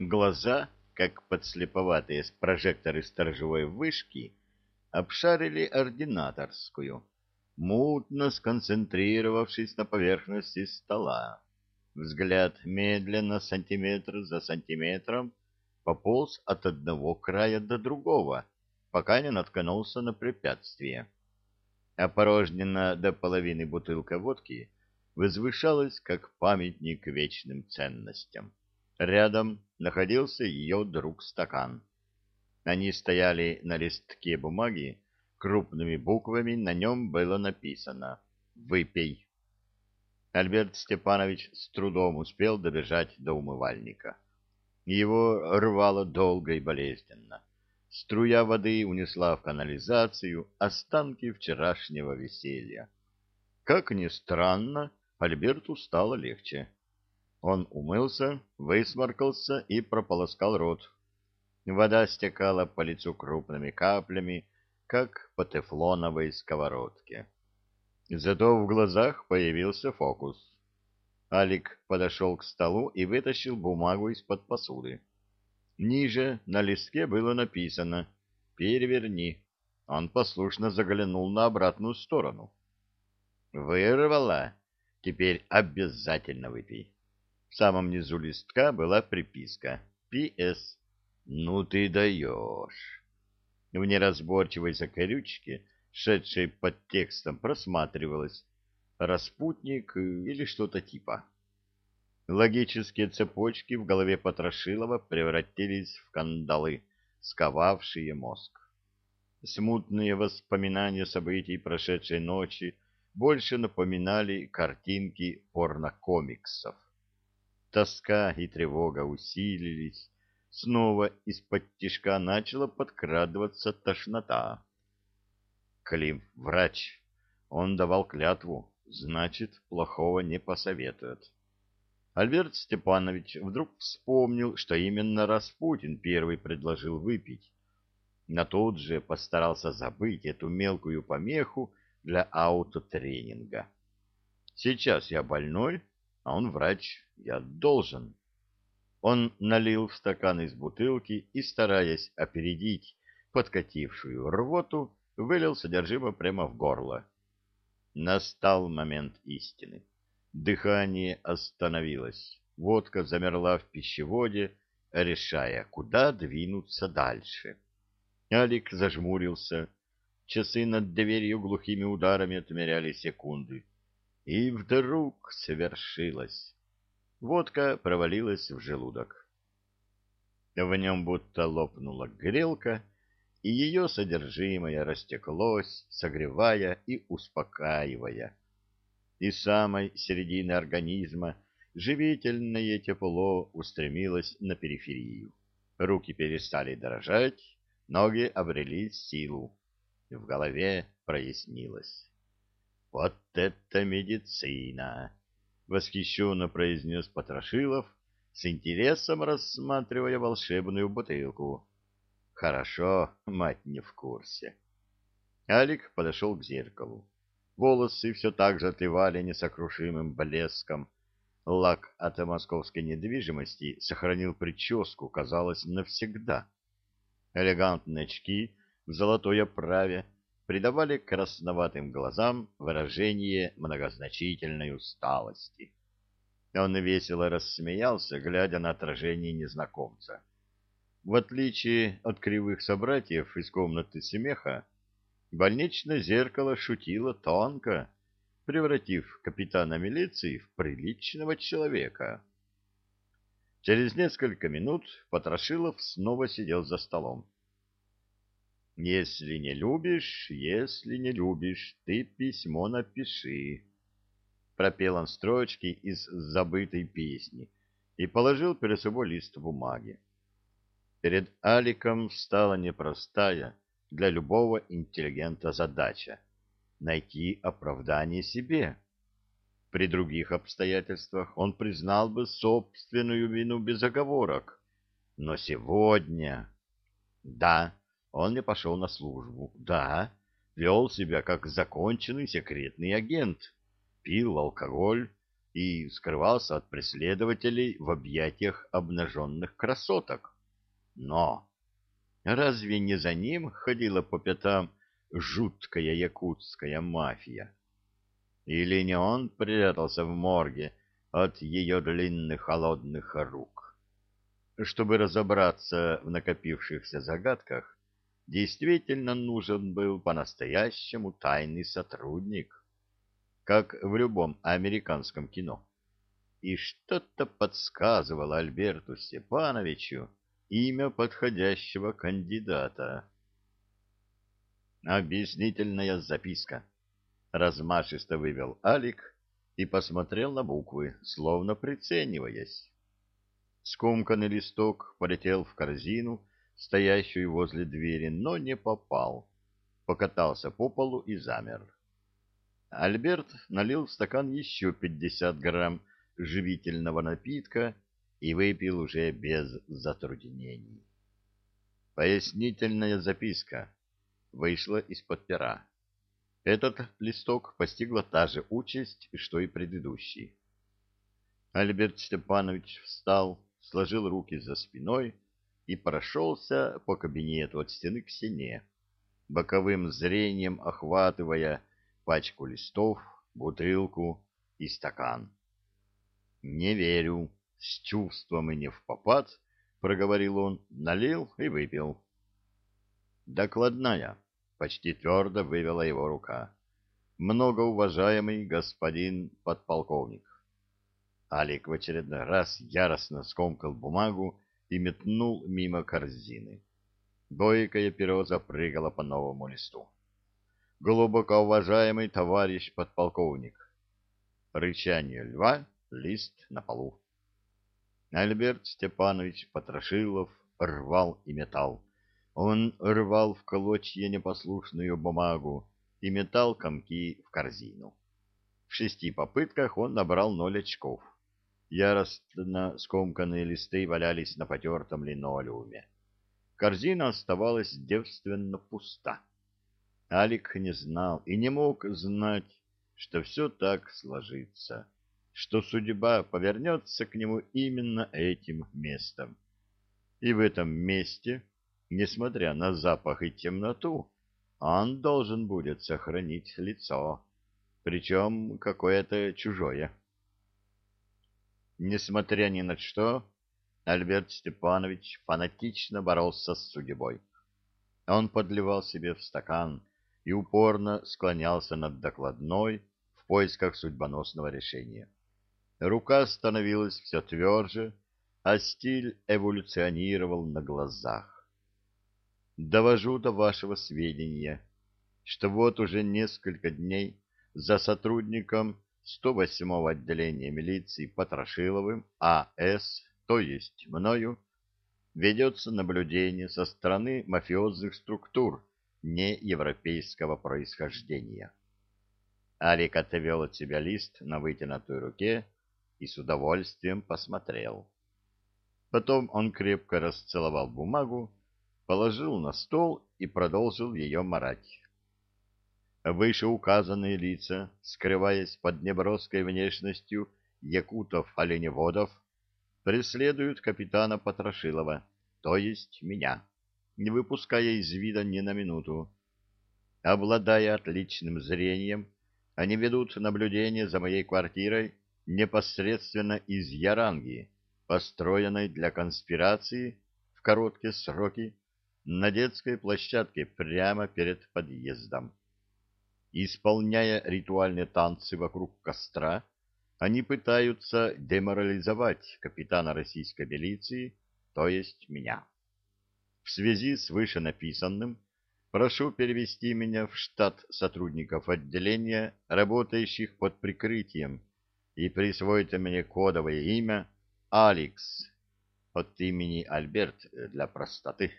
Глаза, как подслеповатые прожекторы сторожевой вышки, обшарили ординаторскую, мутно сконцентрировавшись на поверхности стола. Взгляд медленно, сантиметр за сантиметром, пополз от одного края до другого, пока не наткнулся на препятствие. Опорожнена до половины бутылка водки возвышалась, как памятник вечным ценностям. Рядом находился ее друг-стакан. Они стояли на листке бумаги, крупными буквами на нем было написано «Выпей». Альберт Степанович с трудом успел добежать до умывальника. Его рвало долго и болезненно. Струя воды унесла в канализацию останки вчерашнего веселья. Как ни странно, Альберту стало легче. Он умылся, высморкался и прополоскал рот. Вода стекала по лицу крупными каплями, как по тефлоновой сковородке. Зато в глазах появился фокус. Алик подошел к столу и вытащил бумагу из-под посуды. Ниже на листке было написано «Переверни». Он послушно заглянул на обратную сторону. «Вырвала? Теперь обязательно выпей». В самом низу листка была приписка «П.С. Ну ты даешь». В неразборчивой закорючке, шедшей под текстом, просматривалось «Распутник» или что-то типа. Логические цепочки в голове Потрошилова превратились в кандалы, сковавшие мозг. Смутные воспоминания событий прошедшей ночи больше напоминали картинки порнокомиксов. Тоска и тревога усилились, снова из-под тишка начала подкрадываться тошнота. Клим — врач. Он давал клятву, значит, плохого не посоветует. Альберт Степанович вдруг вспомнил, что именно Распутин первый предложил выпить. На тот же постарался забыть эту мелкую помеху для аутотренинга. Сейчас я больной, а он врач, я должен. Он налил в стакан из бутылки и, стараясь опередить подкатившую рвоту, вылил содержимое прямо в горло. Настал момент истины. Дыхание остановилось. Водка замерла в пищеводе, решая, куда двинуться дальше. Алик зажмурился. Часы над дверью глухими ударами отмеряли секунды. И вдруг свершилось. Водка провалилась в желудок. В нем будто лопнула грелка, и ее содержимое растеклось, согревая и успокаивая. Из самой середины организма живительное тепло устремилось на периферию. Руки перестали дрожать, ноги обрели силу. В голове прояснилось. «Вот это медицина!» — восхищенно произнес Потрошилов, с интересом рассматривая волшебную бутылку. «Хорошо, мать не в курсе». Алик подошел к зеркалу. Волосы все так же отливали несокрушимым блеском. Лак от московской недвижимости сохранил прическу, казалось, навсегда. Элегантные очки в золотой оправе придавали красноватым глазам выражение многозначительной усталости. Он весело рассмеялся, глядя на отражение незнакомца. В отличие от кривых собратьев из комнаты смеха, больничное зеркало шутило тонко, превратив капитана милиции в приличного человека. Через несколько минут Потрошилов снова сидел за столом. Если не любишь, если не любишь, ты письмо напиши. Пропел он строчки из забытой песни и положил перед собой лист бумаги. Перед Аликом стала непростая для любого интеллигента задача — найти оправдание себе. При других обстоятельствах он признал бы собственную вину без оговорок. Но сегодня... Да, он не пошел на службу. Да, вел себя как законченный секретный агент, пил алкоголь и скрывался от преследователей в объятиях обнаженных красоток. Но разве не за ним ходила по пятам жуткая якутская мафия? Или не он прятался в морге от ее длинных холодных рук? Чтобы разобраться в накопившихся загадках, действительно нужен был по-настоящему тайный сотрудник, как в любом американском кино. И что-то подсказывало Альберту Степановичу имя подходящего кандидата. Объяснительная записка. Размашисто вывел Алик и посмотрел на буквы, словно прицениваясь. Скомканный листок полетел в корзину, стоящую возле двери, но не попал. Покатался по полу и замер. Альберт налил в стакан еще пятьдесят грамм живительного напитка и выпил уже без затруднений. Пояснительная записка вышла из-под пера. Этот листок постигла та же участь, что и предыдущий. Альберт Степанович встал, сложил руки за спиной и прошелся по кабинету от стены к стене, боковым зрением охватывая пачку листов, бутылку и стакан. «Не верю», — с чувством и не в попад, — проговорил он, налил и выпил. «Докладная», — почти твердо вывела его рука. «Многоуважаемый господин подполковник». Алик в очередной раз яростно скомкал бумагу и метнул мимо корзины. Бойкое перо запрыгало по новому листу. Глубоко уважаемый товарищ подполковник. Рычание льва, лист на полу. Альберт Степанович Потрошилов рвал и метал. Он рвал в клочья непослушную бумагу и метал комки в корзину. В шести попытках он набрал ноль очков. Яростно скомканные листы валялись на потертом линолеуме. Корзина оставалась девственно пуста. Алик не знал и не мог знать, что все так сложится, что судьба повернется к нему именно этим местом. И в этом месте, несмотря на запах и темноту, он должен будет сохранить лицо, причем какое-то чужое. Несмотря ни на что, Альберт Степанович фанатично боролся с судьбой. Он подливал себе в стакан и упорно склонялся над докладной в поисках судьбоносного решения. Рука становилась все тверже, а стиль эволюционировал на глазах. Довожу до вашего сведения, что вот уже несколько дней за сотрудником 108-го отделения милиции Потрошиловым А.С., то есть мною, ведется наблюдение со стороны мафиозных структур неевропейского происхождения. Алик отвел от себя лист на вытянутой руке и с удовольствием посмотрел. Потом он крепко расцеловал бумагу, положил на стол и продолжил ее марать. Вышеуказанные лица, скрываясь под неброской внешностью якутов-оленеводов, преследуют капитана Потрошилова, то есть меня, не выпуская из вида ни на минуту. Обладая отличным зрением, они ведут наблюдение за моей квартирой непосредственно из Яранги, построенной для конспирации в короткие сроки на детской площадке прямо перед подъездом. Исполняя ритуальные танцы вокруг костра, они пытаются деморализовать капитана российской милиции, то есть меня. В связи с вышенаписанным прошу перевести меня в штат сотрудников отделения, работающих под прикрытием, и присвоить мне кодовое имя Алекс от имени Альберт для простоты.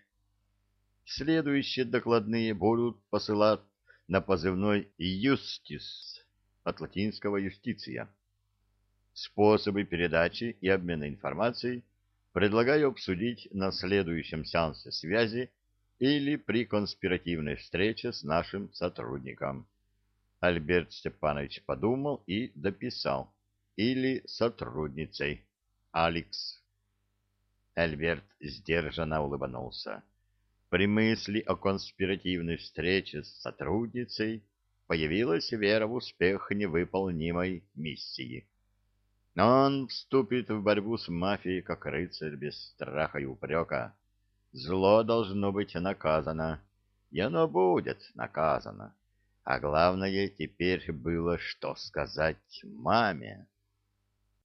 Следующие докладные будут посылать на позывной «Юстис» от латинского «юстиция». Способы передачи и обмена информацией предлагаю обсудить на следующем сеансе связи или при конспиративной встрече с нашим сотрудником. Альберт Степанович подумал и дописал. или сотрудницей. Алекс. Альберт сдержанно улыбнулся. При мысли о конспиративной встрече с сотрудницей появилась вера в успех невыполнимой миссии. Он вступит в борьбу с мафией как рыцарь без страха и упрека. Зло должно быть наказано, и оно будет наказано. А главное, теперь было что сказать маме.